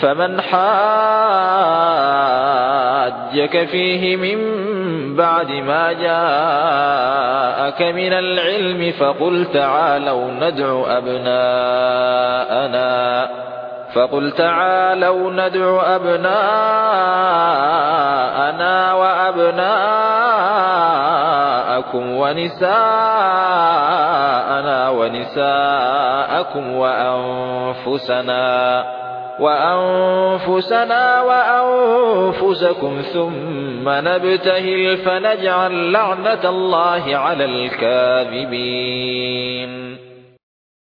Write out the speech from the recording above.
فمن حاجك فيه من بعد ما جاءك من العلم فقل تعالوا ندع أبناءنا فقل تعالوا ندع أبناءنا وأبناءكم ونساءنا ونساءكم وأنفسنا وأنفسنا وأنفسكم ثم نبتهل فنجعل لعنة الله على الكاذبين